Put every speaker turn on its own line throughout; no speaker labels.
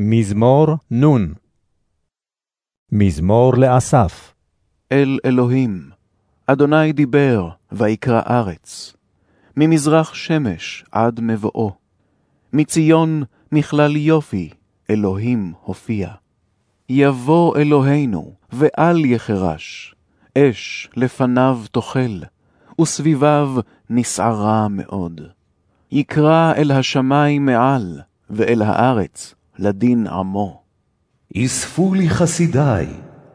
מזמור נ. מזמור לאסף.
אל אלוהים, אדוני דיבר, ויקרא ארץ. ממזרח שמש עד מבואו. מציון מכלל יופי, אלוהים הופיע. יבוא אלוהינו, ואל יחרש, אש לפניו תאכל, וסביביו נסערה מאוד. יקרא אל השמים מעל, ואל הארץ לדין עמו.
אספו לי חסידי,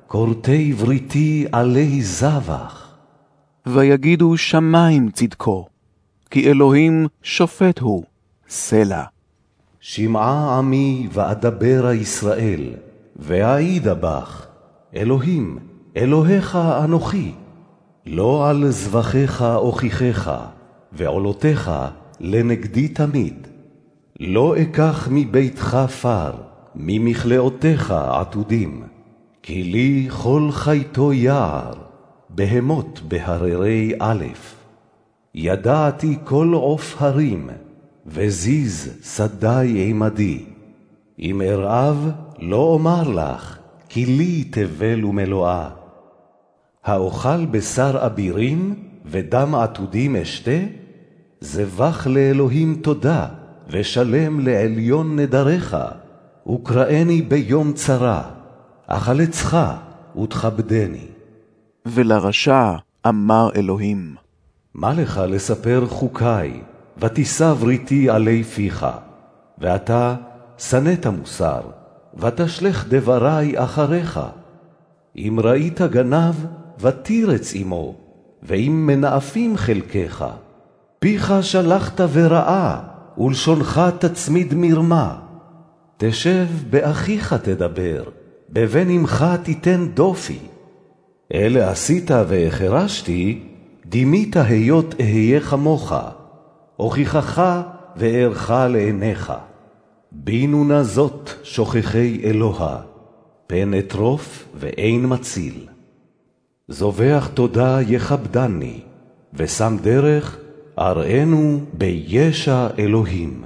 כורתי בריתי עלי זבח.
ויגידו שמים צדקו, כי אלוהים שופט הוא, סלע.
שמעה עמי ואדברה ישראל, ואעידה בך, אלוהים, אלוהיך אנוכי. לא על זבחיך אוכיחך, ועולותיך לנגדי תמיד. לא אקח מביתך פר, ממכלאותיך עתודים. כי לי כל חייתו יער, בהמות בהררי א'. ידעתי כל עוף הרים, וזיז שדי עמדי. אם ארעב, לא אומר לך, כי לי תבל ומלואה. האוכל בשר אבירים, ודם עתודים אשתה? זבח לאלוהים תודה, ושלם לעליון נדריך, וקראני ביום צרה, אחלצך ותכבדני.
ולרשע אמר אלוהים,
מה לך לספר חוקי, ותישא בריתי עלי פיך? ואתה שנאת מוסר, ותשלך דברי אחריך. אם ראית גנב, ותירץ עמו, ואם מנאפים חלקך. פיך שלחת ורעה, ולשונך תצמיד מרמה. תשב באחיך תדבר, בבן אמך תיתן דופי. אלה עשית והחרשתי, דימית היות אהיה כמוך, הוכיחך ואערך לעיניך. בינו נא זאת שוכחי אלוה, פן אטרוף ואין מציל. זובח תודה יכבדני, ושם דרך אראנו בישע אלוהים.